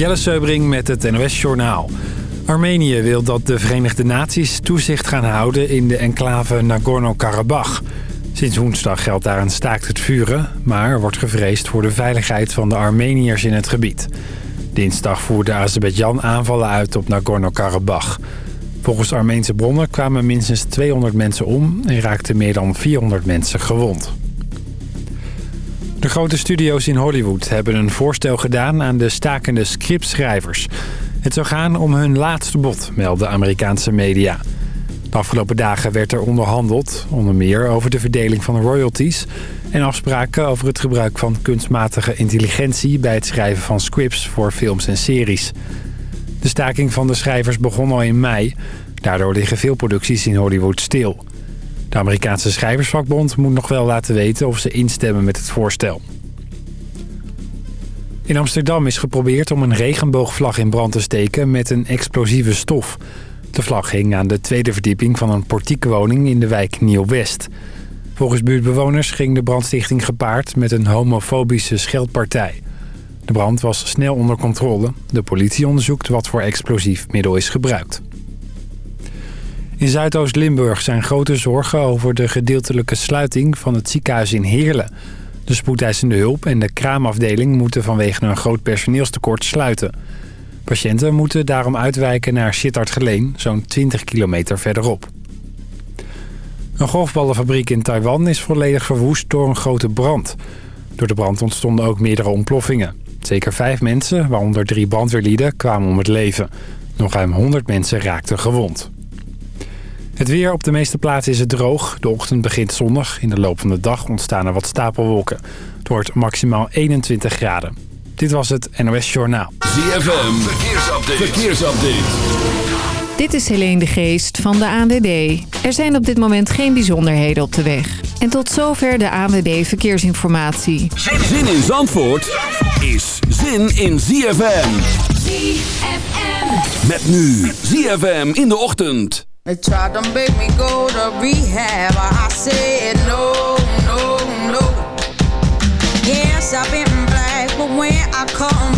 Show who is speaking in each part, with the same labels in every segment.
Speaker 1: Jelle Seubring met het NOS Journaal. Armenië wil dat de Verenigde Naties toezicht gaan houden in de enclave Nagorno-Karabakh. Sinds woensdag geldt daar een staakt het vuren... maar wordt gevreesd voor de veiligheid van de Armeniërs in het gebied. Dinsdag voerde Azerbeidzjan aanvallen uit op Nagorno-Karabakh. Volgens Armeense bronnen kwamen minstens 200 mensen om... en raakten meer dan 400 mensen gewond. De grote studio's in Hollywood hebben een voorstel gedaan aan de stakende scriptschrijvers. Het zou gaan om hun laatste bod, melden Amerikaanse media. De afgelopen dagen werd er onderhandeld, onder meer over de verdeling van royalties... en afspraken over het gebruik van kunstmatige intelligentie... bij het schrijven van scripts voor films en series. De staking van de schrijvers begon al in mei. Daardoor liggen veel producties in Hollywood stil. De Amerikaanse schrijversvakbond moet nog wel laten weten of ze instemmen met het voorstel. In Amsterdam is geprobeerd om een regenboogvlag in brand te steken met een explosieve stof. De vlag hing aan de tweede verdieping van een portiekwoning in de wijk Nieuw-West. Volgens buurtbewoners ging de brandstichting gepaard met een homofobische scheldpartij. De brand was snel onder controle. De politie onderzoekt wat voor explosief middel is gebruikt. In Zuidoost-Limburg zijn grote zorgen over de gedeeltelijke sluiting van het ziekenhuis in Heerlen. De spoedeisende hulp en de kraamafdeling moeten vanwege een groot personeelstekort sluiten. Patiënten moeten daarom uitwijken naar Sittard-Geleen, zo'n 20 kilometer verderop. Een golfballenfabriek in Taiwan is volledig verwoest door een grote brand. Door de brand ontstonden ook meerdere ontploffingen. Zeker vijf mensen, waaronder drie brandweerlieden, kwamen om het leven. Nog ruim 100 mensen raakten gewond. Het weer op de meeste plaatsen is het droog. De ochtend begint zonnig. In de loop van de dag ontstaan er wat stapelwolken. Het wordt maximaal 21 graden. Dit was het NOS Journaal.
Speaker 2: ZFM, verkeersupdate. verkeersupdate.
Speaker 3: Dit is Helene de Geest van de ANWB. Er zijn op dit moment geen bijzonderheden op de weg. En tot zover de ANWB Verkeersinformatie.
Speaker 2: Zin in Zandvoort is zin in ZFM.
Speaker 4: ZFM.
Speaker 2: Met nu ZFM in de ochtend.
Speaker 5: They tried to make me go to rehab. I said no, no, no. Yes, I've been black, but when I come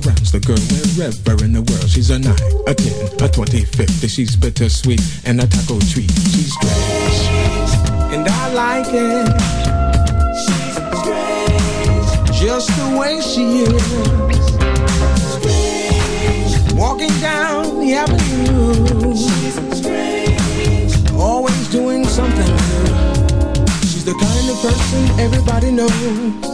Speaker 6: surrounds the girl wherever in the world. She's a 9, a 10, a twenty, fifty. She's bittersweet and a taco treat. She's great. And I like it. She's strange. Just the way she is. Strange. Walking down the avenue. She's strange. Always doing something new. She's the kind of person everybody knows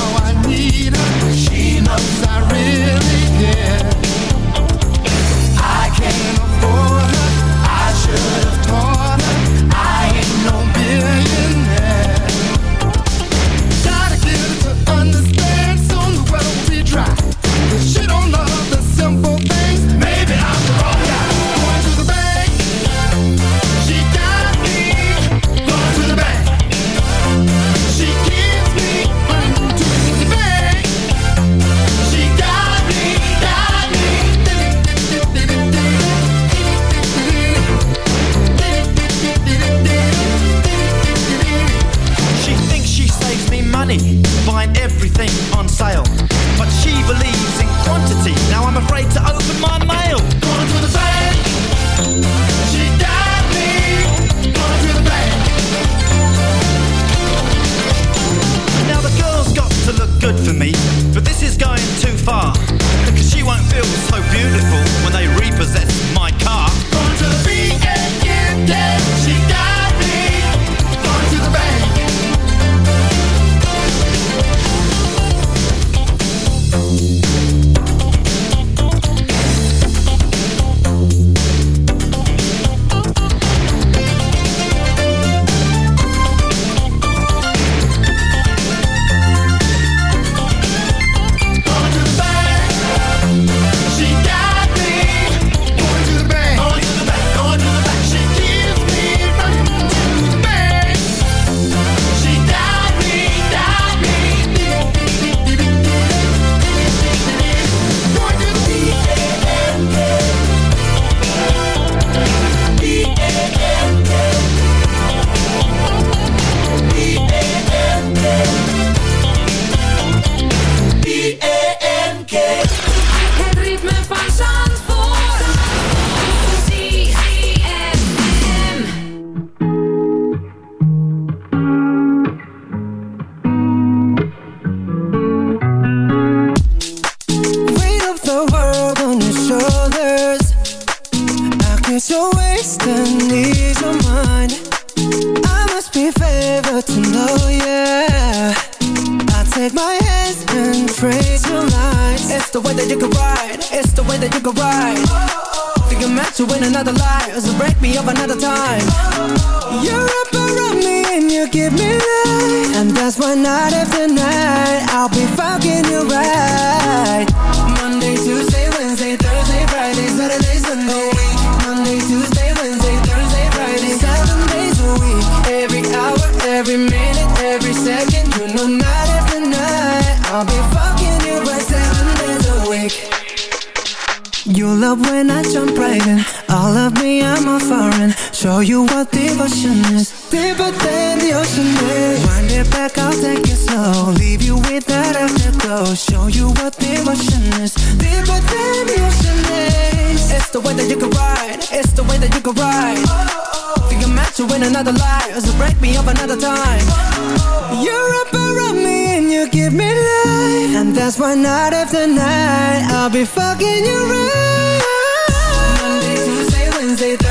Speaker 7: tonight I'll be fucking you right. Monday, Tuesday, Wednesday, Thursday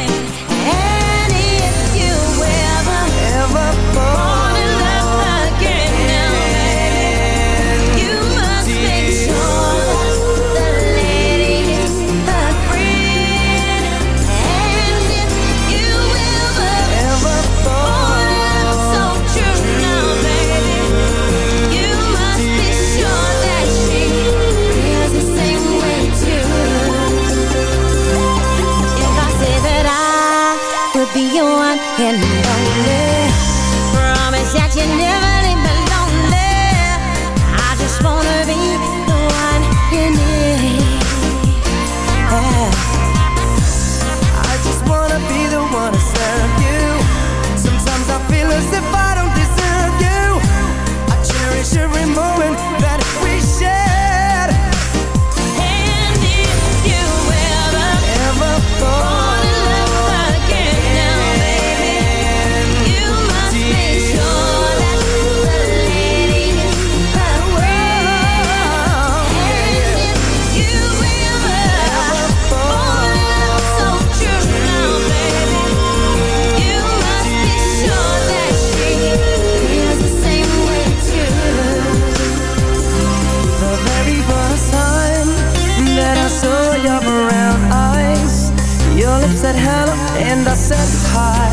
Speaker 7: Said hello and I said hi.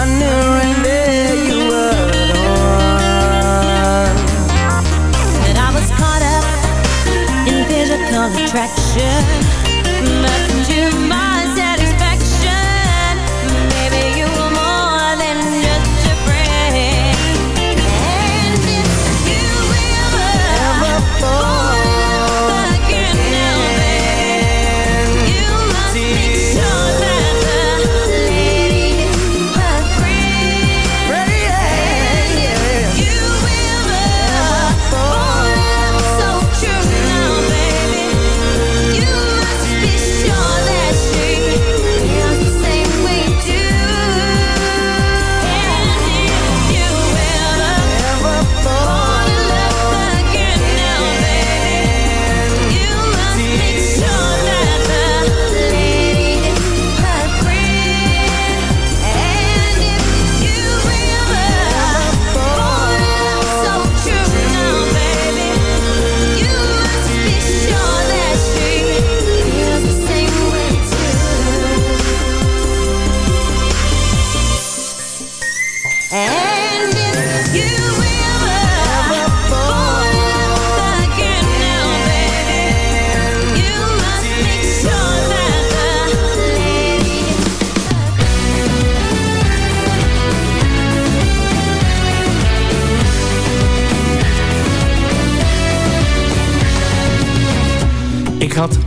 Speaker 7: I knew right there you were the one.
Speaker 8: that I was caught up in physical attraction. But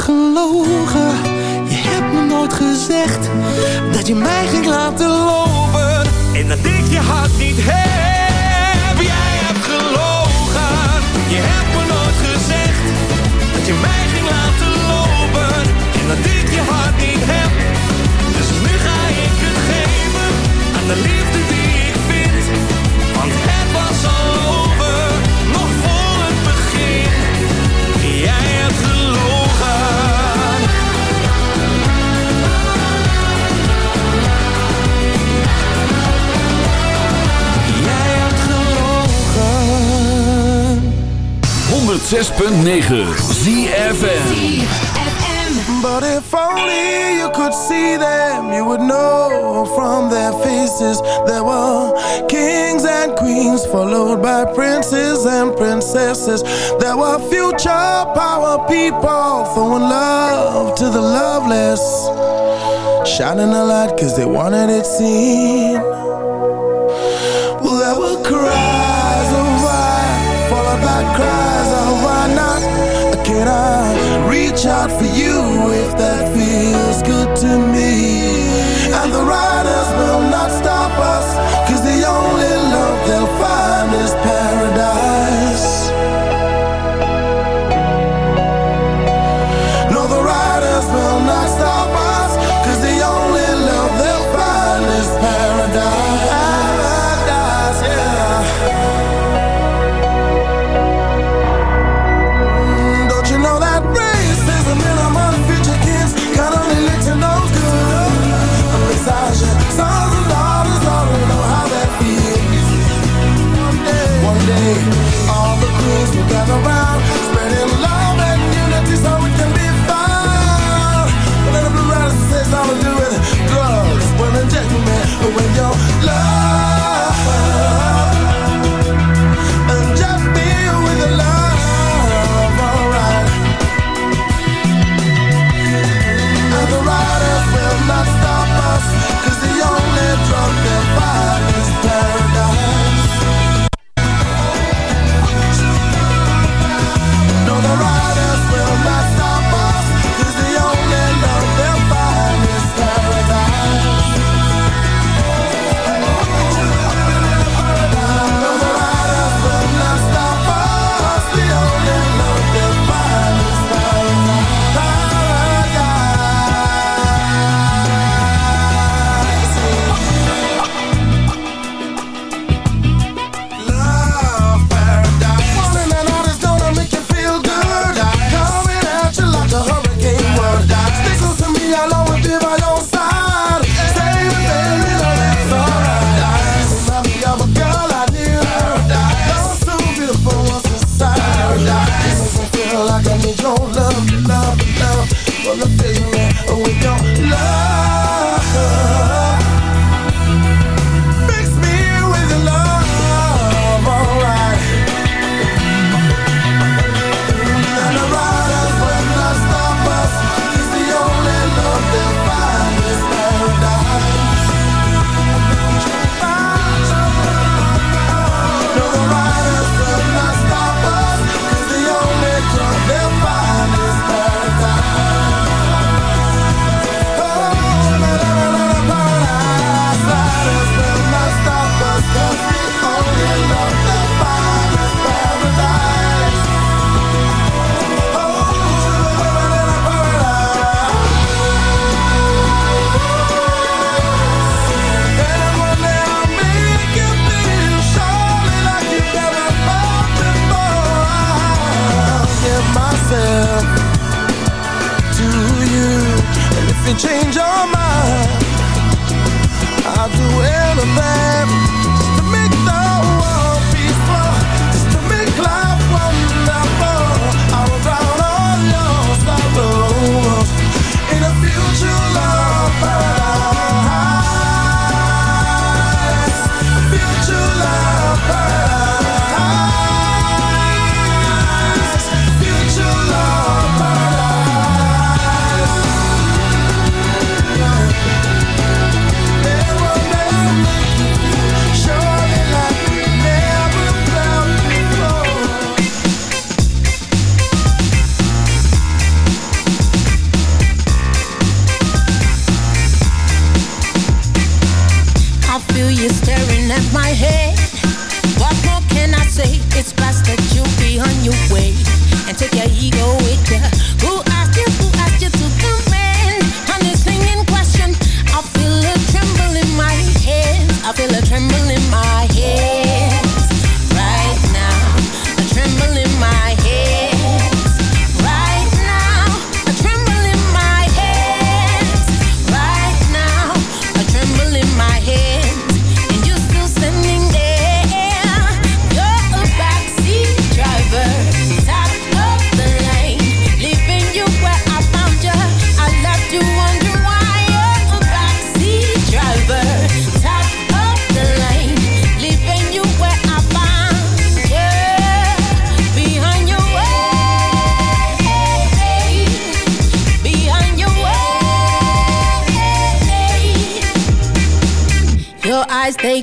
Speaker 9: gelogen. Je hebt me nooit gezegd dat je mij ging laten lopen.
Speaker 2: 106.9 ZFM
Speaker 9: But if only you could see them You would know from their faces There were kings and queens Followed by princes and princesses. There were future power people Throwing love to the loveless Shining a light cause they wanted it seen. Well there were cries of why Followed by cries I reach out for you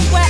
Speaker 10: Leaving